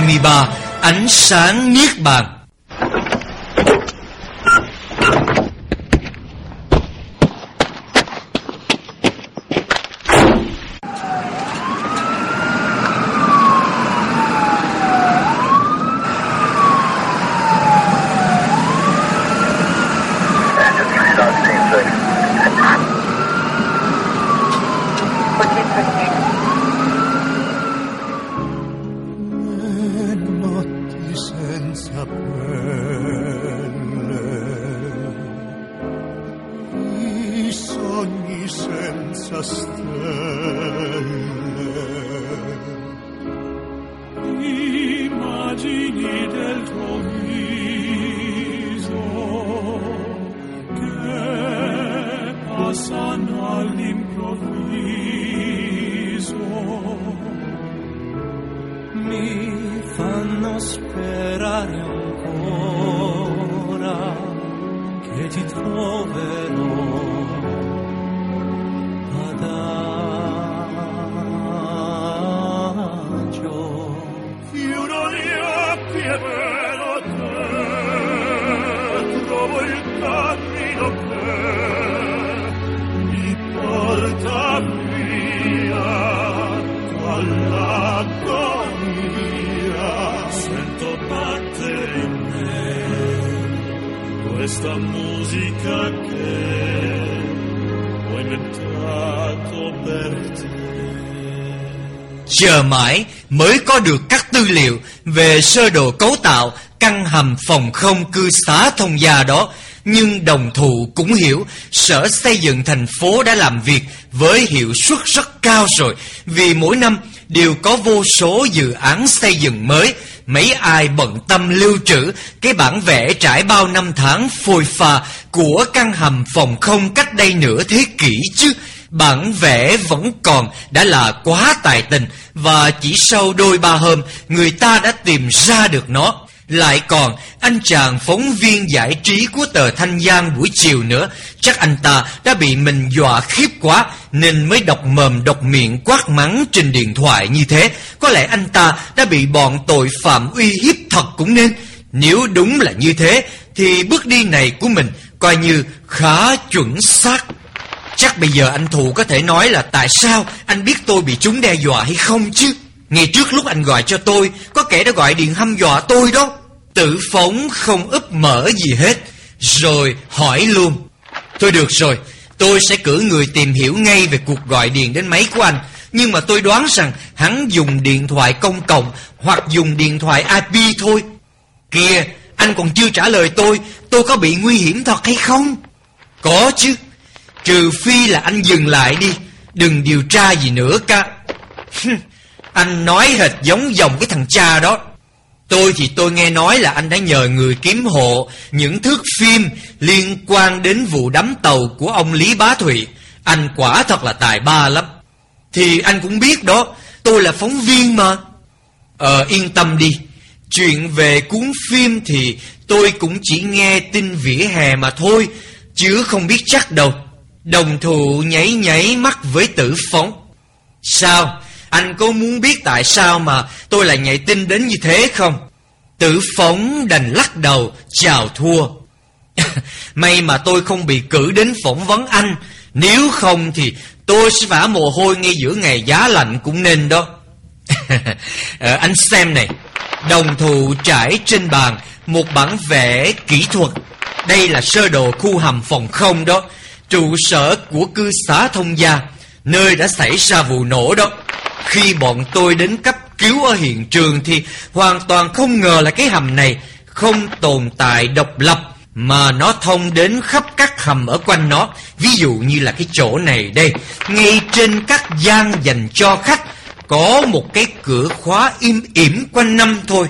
23 Ánh sáng Niết Bàn. Mi fanno sperare ancora che ti troverò questa musica che ho inventato per te. Chờ mãi mới có được các tư liệu về sơ đồ cấu tạo căn hầm phòng không cư xá thông gia đó. Nhưng đồng thụ cũng hiểu, sở xây dựng thành phố đã làm việc với hiệu suất rất cao rồi. Vì mỗi năm đều có vô số dự án xây dựng mới. Mấy ai bận tâm lưu trữ, cái bản vẽ trải bao năm tháng phôi pha của căn hầm phòng không cách đây nửa thế kỷ chứ. Bản vẽ vẫn còn, đã là quá tài tình, Và chỉ sau đôi ba hôm, Người ta đã tìm ra được nó lại còn anh chàng phóng viên giải trí của tờ Thanh Giang buổi chiều nữa Chắc anh ta đã bị mình dọa khiếp quá Nên mới đọc mồm đọc miệng quát mắng trên điện thoại như thế Có lẽ anh ta đã bị bọn tội phạm uy hiếp thật cũng nên Nếu đúng là như thế Thì bước đi này của mình coi như khá chuẩn xác Chắc bây giờ anh Thụ có thể nói là tại sao anh biết tôi bị chúng đe dọa hay không chứ? Ngày trước lúc anh gọi cho tôi, có kẻ đã gọi điện hăm dọa tôi đó. Tự phóng không úp mở gì hết. Rồi hỏi luôn. Thôi được rồi, tôi sẽ cử người tìm hiểu ngay về cuộc gọi điện đến máy của anh. Nhưng mà tôi đoán rằng hắn dùng điện thoại công cộng hoặc dùng điện thoại IP thôi. Kìa, anh còn chưa trả lời tôi, tôi có bị nguy hiểm thật hay không? Có chứ. Trừ phi là anh dừng lại đi Đừng điều tra gì nữa cả Anh nói hệt giống dòng cái thằng cha đó Tôi thì tôi nghe nói là anh đã nhờ người kiếm hộ Những thước phim liên quan đến vụ đắm tàu của ông Lý Bá Thụy. Anh quả thật là tài ba lắm. Thì anh cũng biết đó, Tôi là phóng viên mà. Ờ yên tâm đi. Chuyện về cuốn phim thì tôi cũng chỉ nghe tin vỉa hè mà thôi, Chứ không biết chắc đâu. Đồng thụ nháy nháy mắt với tử phóng. Sao? Anh có muốn biết tại sao mà tôi lại nhảy tin đến như thế không? Tử phóng đành lắc đầu chào thua. May mà tôi không bị cử đến phỏng vấn anh. Nếu không thì tôi sẽ vả mồ hôi ngay giữa ngày giá lạnh cũng nên đó. À, Anh xem này. Đồng thụ trải trên bàn Một bản vẽ kỹ thuật. Đây là sơ đồ khu hầm phòng không đó. Trụ sở của cư xá thông gia, nơi đã xảy ra vụ nổ đó. Khi bọn tôi đến cấp cứu ở hiện trường thì hoàn toàn không ngờ là cái hầm này không tồn tại độc lập mà nó thông đến khắp các hầm ở quanh nó. Ví dụ như là cái chỗ này đây, ngay trên các gian dành cho khách có một cái cửa khóa im ỉm quanh năm thôi.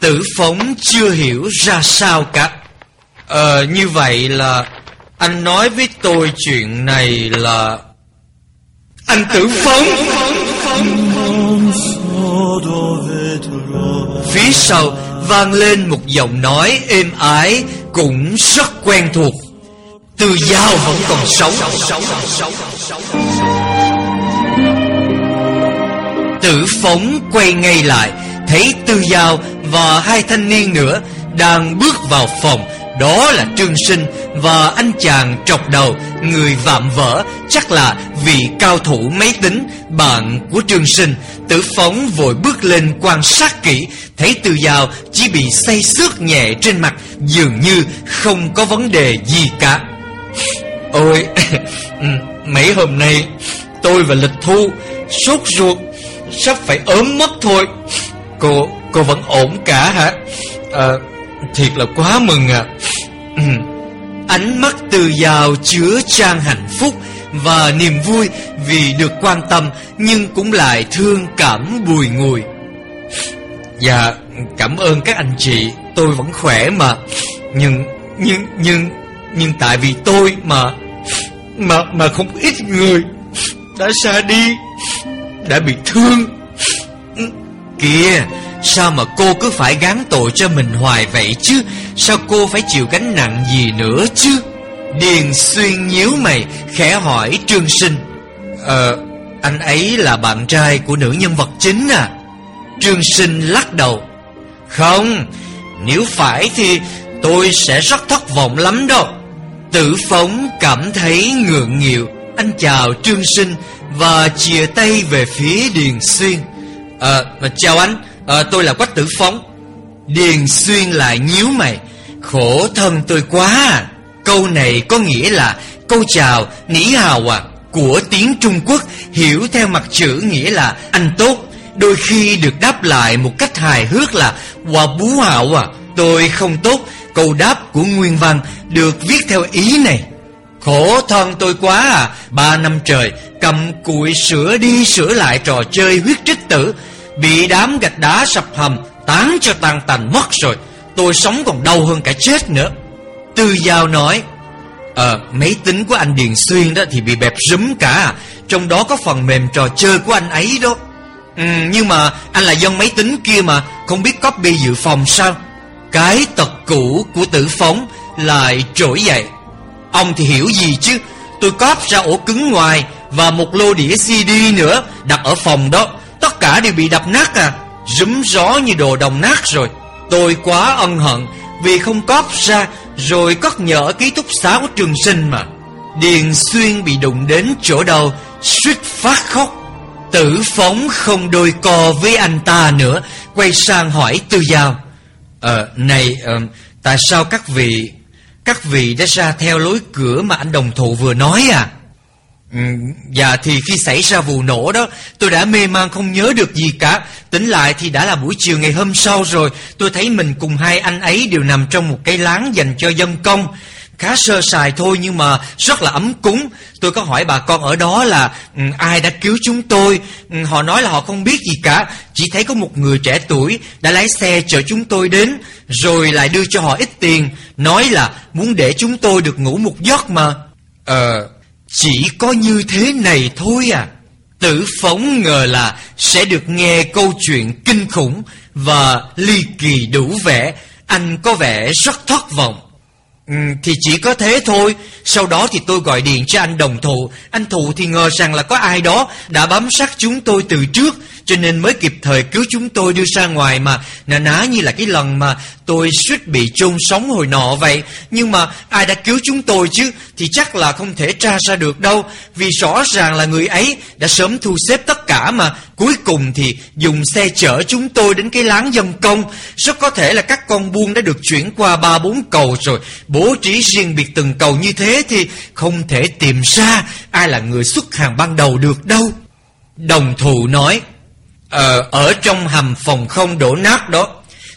Tử phóng chưa hiểu ra sao cả. Ờ, như vậy là anh nói với tôi chuyện này là Anh tử phóng Phía sau vang lên một giọng nói êm ái Cũng rất quen thuộc. Từ Giao vẫn còn sống. Tử phóng quay ngay lại, thấy Tư Giao và hai thanh niên nữa đang bước vào phòng đó là Trương Sinh và anh chàng trọc đầu Người vạm vỡ Chắc là vị cao thủ máy tính Bạn của Trương Sinh. Tử phóng vội bước lên quan sát kỹ Thấy Từ dao chỉ bị say xước nhẹ trên mặt Dường như không có vấn đề gì cả. Ôi ừ, Mấy hôm nay Tôi và Lịch Thu Sốt ruột Sắp phải ốm mất thôi. Cô cô vẫn ổn cả hả? À, Thiệt là quá mừng à. Ánh mắt từ giàu chứa trang hạnh phúc Và niềm vui vì được quan tâm Nhưng cũng lại thương cảm bùi ngùi. Dạ cảm ơn các anh chị, Tôi vẫn khỏe mà. Nhưng Nhưng Nhưng Nhưng tại vì tôi mà Mà mà không ít người Đã xa đi, Đã bị thương. Kìa Sao mà cô cứ phải gán tội cho mình hoài vậy chứ? Sao cô phải chịu gánh nặng gì nữa chứ? Điền xuyên nhíu mày, Khẽ hỏi Trương Sinh. Ờ Anh ấy là bạn trai của nữ nhân vật chính à? Trương Sinh lắc đầu. Không, Nếu phải thì tôi sẽ rất thất vọng lắm đó. Tử Phóng cảm thấy ngượng nghịu. Anh chào Trương Sinh Và chia tay về phía Điền Xuyên. Ờ chào anh à, Tôi là Quách Tử Phóng. Điền Xuyên lại nhíu mày. Khổ thân tôi quá. À. Câu này có nghĩa là Câu chào nỉ hào à Của tiếng Trung Quốc Hiểu theo mặt chữ nghĩa là anh tốt. Đôi khi được đáp lại một cách hài hước là Hòa bú hạo à Tôi không tốt. Câu đáp của Nguyên Văn Được viết theo ý này. Khổ thân tôi quá à Ba năm trời Cầm cụi sửa đi sửa lại trò chơi huyết trích tử. Bị đám gạch đá sập hầm Tán cho tan tành mất rồi. Tôi sống còn đau hơn cả chết nữa. Tư Giao nói Ờ máy tính của anh Điền Xuyên đó Thì bị bẹp rúm cả. Trong đó có phần mềm trò chơi của anh ấy đó. Ừ, Nhưng mà anh là dân máy tính kia mà Không biết copy dự phòng sao? Cái tật cũ của tử phóng Lại trỗi dậy. Ông thì hiểu gì chứ? Tôi cóp ra ổ cứng ngoài Và một lô đĩa CD nữa Đặt ở phòng đó cả đều bị đập nát à. Rúm gió như đồ đồng nát rồi. Tôi quá ân hận Vì không cóp ra Rồi cất nhỡ ký túc xá của trường sinh mà. Điền xuyên bị đụng đến chỗ đầu suýt phát khóc. Tử phóng không đôi co với anh ta nữa Quay sang hỏi tư giao. Ờ này ờ, Tại sao các vị Các vị đã ra theo lối cửa mà anh đồng thụ vừa nói à? Ừ, dạ thì khi xảy ra vụ nổ đó Tôi đã mê man không nhớ được gì cả. Tỉnh lại thì đã là buổi chiều ngày hôm sau rồi. Tôi thấy mình cùng hai anh ấy đều nằm trong một cái láng dành cho dân công. Khá sơ sài thôi nhưng mà rất là ấm cúng. Tôi có hỏi bà con ở đó là um, ai đã cứu chúng tôi? Um, Họ nói là họ không biết gì cả. Chỉ thấy có một người trẻ tuổi đã lái xe chở chúng tôi đến Rồi lại đưa cho họ ít tiền. Nói là muốn để chúng tôi được ngủ một giấc mà. Ờ... Chỉ có như thế này thôi à. Tử phóng ngờ là Sẽ được nghe câu chuyện kinh khủng Và ly kỳ đủ vẻ. Anh có vẻ rất thất vọng. Ừ, Thì chỉ có thế thôi. Sau đó thì tôi gọi điện cho anh đồng thụ. Anh thụ thì ngờ rằng là có ai đó Đã bám sát chúng tôi từ trước cho nên mới kịp thời cứu chúng tôi đưa ra ngoài mà. Nà ná như là cái lần mà tôi suýt bị chôn sống hồi nọ vậy. Nhưng mà ai đã cứu chúng tôi chứ? Thì chắc là không thể tra ra được đâu. Vì rõ ràng là người ấy đã sớm thu xếp tất cả mà. Cuối cùng thì dùng xe chở chúng tôi đến cái láng dân công. Rất có thể là các con buôn đã được chuyển qua ba bốn cầu rồi. Bố trí riêng biệt từng cầu như thế thì không thể tìm ra Ai là người xuất hàng ban đầu được đâu. Đồng thù nói Ờ, ở trong hầm phòng không đổ nát đó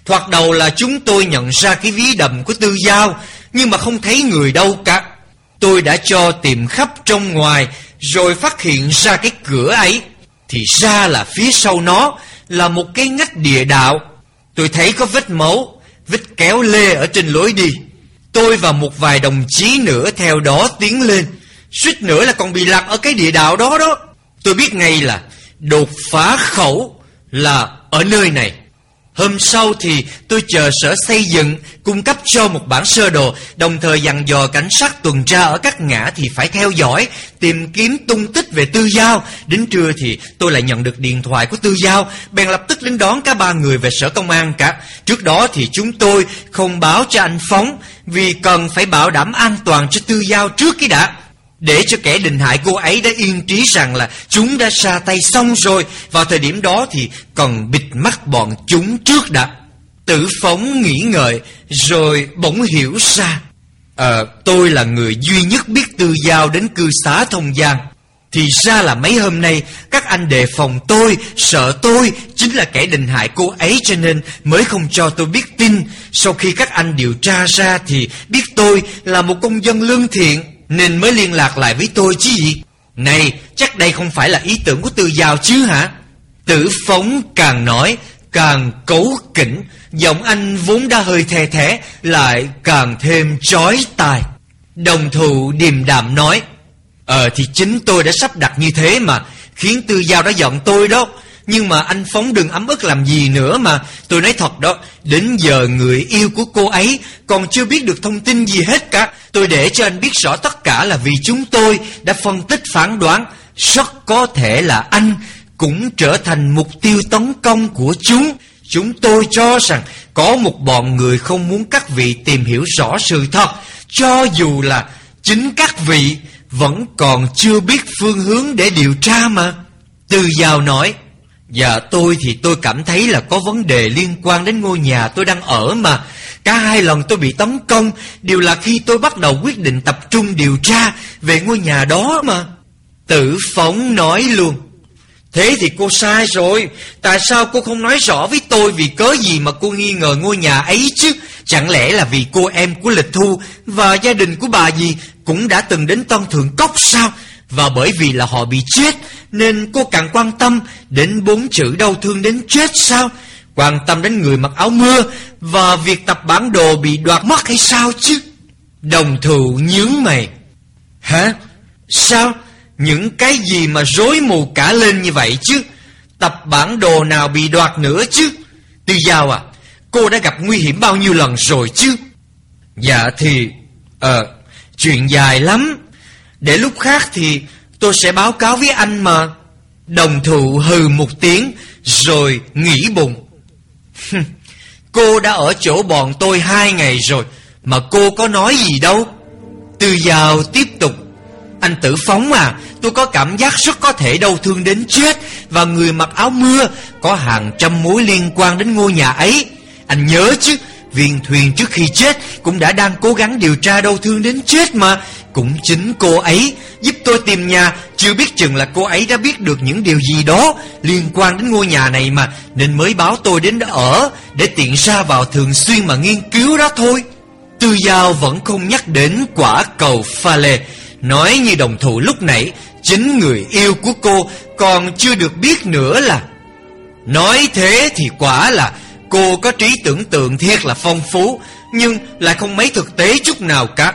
Thoạt đầu là chúng tôi nhận ra cái ví đầm của tư giao Nhưng mà không thấy người đâu cả. Tôi đã cho tìm khắp trong ngoài Rồi phát hiện ra cái cửa ấy. Thì ra là phía sau nó Là một cái ngách địa đạo. Tôi thấy có vết máu Vết kéo lê ở trên lối đi. Tôi và một vài đồng chí nữa theo đó tiến lên. Suýt nữa là còn bị lạc ở cái địa đạo đó đó. Tôi biết ngay là đột phá khẩu là ở nơi này. Hôm sau thì tôi chờ sở xây dựng cung cấp cho một bản sơ đồ, đồng thời dặn dò cảnh sát tuần tra ở các ngã thì phải theo dõi, tìm kiếm tung tích về Tư Giao. Đến trưa thì tôi lại nhận được điện thoại của Tư Giao, bèn lập tức đến đón cả ba người về sở công an cả. Trước đó thì chúng tôi không báo cho anh Phóng, vì cần phải bảo đảm an toàn cho Tư Giao trước cái đã. Để cho kẻ định hại cô ấy đã yên trí rằng là chúng đã ra tay xong rồi. Vào thời điểm đó thì còn bịt mắt bọn chúng trước đã. Tử phóng nghĩ ngợi rồi bỗng hiểu ra Ờ tôi là người duy nhất biết tư giao đến cư xá thông giang. Thì ra là mấy hôm nay các anh đề phòng tôi, sợ tôi Chính là kẻ định hại cô ấy cho nên mới không cho tôi biết tin. Sau khi các anh điều tra ra thì biết tôi là một công dân lương thiện nên mới liên lạc lại với tôi chứ gì? Này, chắc đây không phải là ý tưởng của Tư Giao chứ hả? Tử phóng càng nói, Càng cấu kỉnh, Giọng anh vốn đã hơi thè thé, Lại càng thêm chói tai. Đồng thụ điềm đạm nói Ờ thì chính tôi đã sắp đặt như thế mà, Khiến Tư Giao đã giận tôi đó nhưng mà anh Phóng đừng ấm ức làm gì nữa mà. Tôi nói thật đó, Đến giờ người yêu của cô ấy, Còn chưa biết được thông tin gì hết cả. Tôi để cho anh biết rõ tất cả là vì chúng tôi Đã phân tích phán đoán. Rất có thể là anh Cũng trở thành mục tiêu tấn công của chúng. Chúng tôi cho rằng Có một bọn người không muốn các vị tìm hiểu rõ sự thật. Cho dù là chính các vị, Vẫn còn chưa biết phương hướng để điều tra mà. Từ Giao nói Dạ tôi thì tôi cảm thấy là có vấn đề liên quan đến ngôi nhà tôi đang ở mà. Cả hai lần tôi bị tấn công, Đều là khi tôi bắt đầu quyết định tập trung điều tra về ngôi nhà đó mà. Tử phóng nói luôn, Thế thì cô sai rồi. Tại sao cô không nói rõ với tôi Vì cớ gì mà cô nghi ngờ ngôi nhà ấy chứ? Chẳng lẽ là vì cô em của Lịch Thu Và gia đình của bà gì Cũng đã từng đến Tân Thượng Cốc sao? Và bởi vì là họ bị chết nên cô càng quan tâm đến bốn chữ đau thương đến chết sao? Quan tâm đến người mặc áo mưa và việc tập bản đồ bị đoạt mất hay sao chứ? Đồng thù nhướng mày. Hả? Sao? Những cái gì mà rối mù cả lên như vậy chứ? Tập bản đồ nào bị đoạt nữa chứ? Tư Giao à, cô đã gặp nguy hiểm bao nhiêu lần rồi chứ? Dạ thì... Ờ, chuyện dài lắm. Để lúc khác thì Tôi sẽ báo cáo với anh mà. Đồng thụ hừ một tiếng, Rồi nghĩ bụng. Cô đã ở chỗ bọn tôi hai ngày rồi, Mà cô có nói gì đâu. Từ giàu tiếp tục. Anh tử phóng à Tôi có cảm giác rất có thể đau thương đến chết, Và người mặc áo mưa Có hàng trăm mối liên quan đến ngôi nhà ấy. Anh nhớ chứ Viên thuyền trước khi chết Cũng đã đang cố gắng điều tra đau thương đến chết mà. Cũng chính cô ấy Giúp tôi tìm nhà. Chưa biết chừng là cô ấy đã biết được những điều gì đó Liên quan đến ngôi nhà này mà, Nên mới báo tôi đến đó ở Để tiện ra vào thường xuyên mà nghiên cứu đó thôi. Tư Giao vẫn không nhắc đến quả cầu pha lê. Nói như đồng thủ lúc nãy, Chính người yêu của cô Còn chưa được biết nữa là, Nói thế thì quả là Cô có trí tưởng tượng thiệt là phong phú, Nhưng lại không mấy thực tế chút nào cả.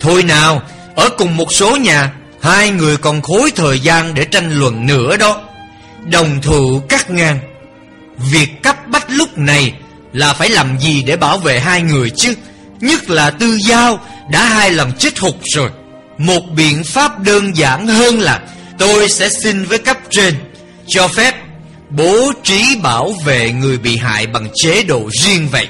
Thôi nào, Ở cùng một số nhà, Hai người còn khối thời gian để tranh luận nữa đó. Đồng thụ cắt ngang. Việc cấp bách lúc này Là phải làm gì để bảo vệ hai người chứ? Nhất là tư giao Đã hai lần chết hụt rồi. Một biện pháp đơn giản hơn là Tôi sẽ xin với cấp trên, Cho phép bố trí bảo vệ người bị hại bằng chế độ riêng vậy.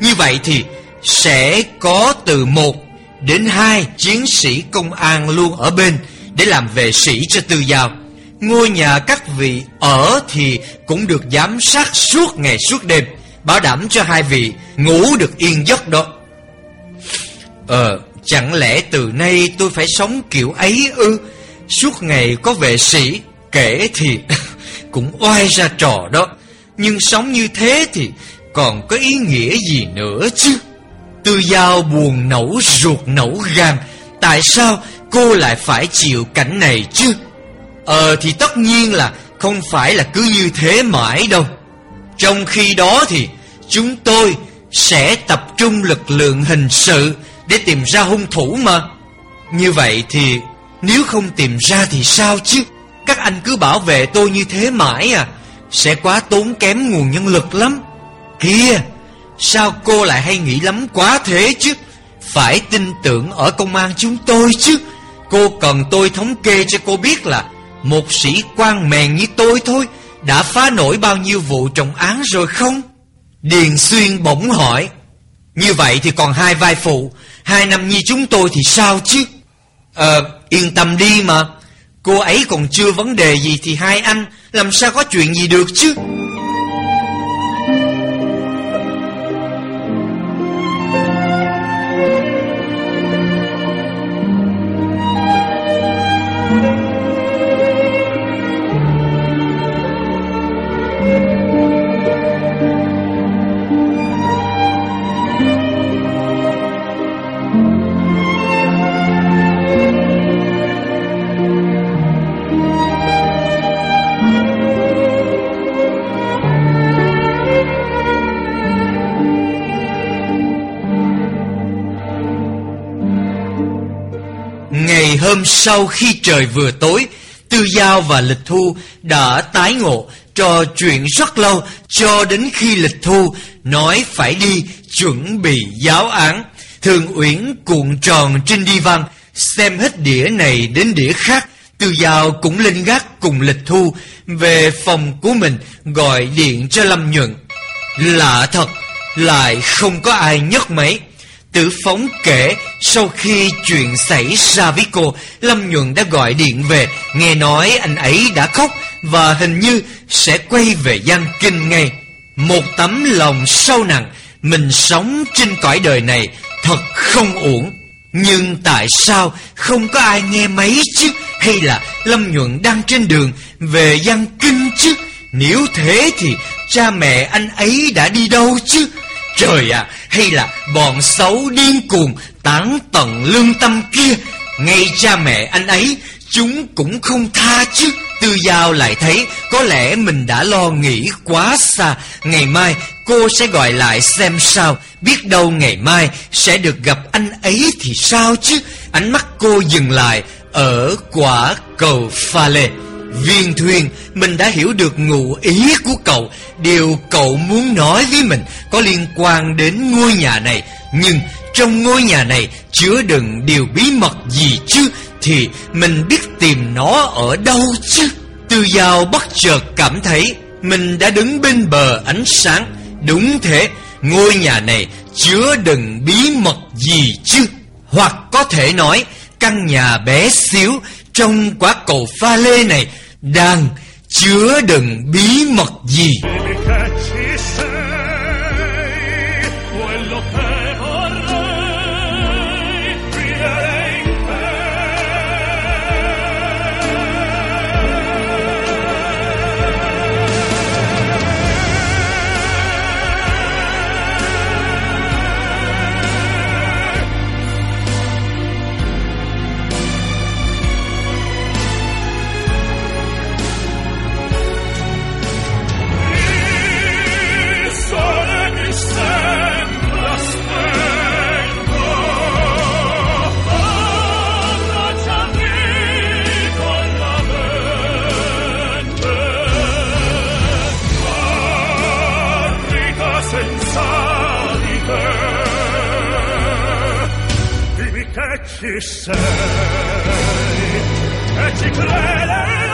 Như vậy thì sẽ có từ một đến hai chiến sĩ công an luôn ở bên để làm vệ sĩ cho tư giao. Ngôi nhà các vị ở thì cũng được giám sát suốt ngày suốt đêm, bảo đảm cho hai vị ngủ được yên giấc đó. Ờ, chẳng lẽ từ nay tôi phải sống kiểu ấy ư? Suốt ngày có vệ sĩ, kể thì cũng oai ra trò đó. Nhưng sống như thế thì còn có ý nghĩa gì nữa chứ? Tư Giao buồn nẫu, ruột nẫu gan. Tại sao cô lại phải chịu cảnh này chứ? Ờ thì tất nhiên là không phải là cứ như thế mãi đâu. Trong khi đó thì chúng tôi sẽ tập trung lực lượng hình sự để tìm ra hung thủ mà. Như vậy thì nếu không tìm ra thì sao chứ? Các anh cứ bảo vệ tôi như thế mãi à. Sẽ quá tốn kém nguồn nhân lực lắm. Kia Sao cô lại hay nghĩ lắm quá thế chứ? Phải tin tưởng ở công an chúng tôi chứ. Cô cần tôi thống kê cho cô biết là Một sĩ quan mèn như tôi thôi Đã phá nổi bao nhiêu vụ trọng án rồi không? Điền Xuyên bỗng hỏi. Như vậy thì còn hai vai phụ, Hai năm nhi chúng tôi thì sao chứ? Ờ yên tâm đi mà. Cô ấy còn chưa vấn đề gì Thì hai anh, làm sao có chuyện gì được chứ? Sau khi trời vừa tối Tư Giao và Lịch Thu đã tái ngộ trò chuyện rất lâu cho đến khi Lịch Thu nói phải đi chuẩn bị giáo án. Thường Uyển cuộn tròn trên đi văn xem hết đĩa này đến đĩa khác. Tư Giao cũng lên gác cùng Lịch Thu về phòng của mình gọi điện cho Lâm Nhuận. Lạ thật, lại không có ai nhấc máy. Tử Phóng kể sau khi chuyện xảy ra với cô, Lâm Nhuận đã gọi điện về, nghe nói anh ấy đã khóc và hình như sẽ quay về Giang Kinh ngay. Một tấm lòng sâu nặng, mình sống trên cõi đời này thật không uổng. Nhưng tại sao không có ai nghe máy chứ? Hay là Lâm Nhuận đang trên đường về Giang Kinh chứ? Nếu thế thì cha mẹ anh ấy đã đi đâu chứ? Trời ạ, à, hay là bọn xấu điên cuồng tán tận lương tâm kia, ngay cha mẹ anh ấy chúng cũng không tha chứ. Tư Giao lại thấy có lẽ mình đã lo nghĩ quá xa. Ngày mai cô sẽ gọi lại xem sao. Biết đâu ngày mai sẽ được gặp anh ấy thì sao chứ. Ánh mắt cô dừng lại ở quả cầu pha lê. Viên thuyền, Mình đã hiểu được ngụ ý của cậu. Điều cậu muốn nói với mình Có liên quan đến ngôi nhà này. Nhưng trong ngôi nhà này Chứa đựng điều bí mật gì chứ? Thì mình biết tìm nó ở đâu chứ? Tư Giao bất chợt cảm thấy Mình đã đứng bên bờ ánh sáng. Đúng thế, Ngôi nhà này chứa đựng bí mật gì chứ? Hoặc có thể nói, Căn nhà bé xíu Trong quả cầu pha lê này đang chứa đựng bí mật gì? et éclaire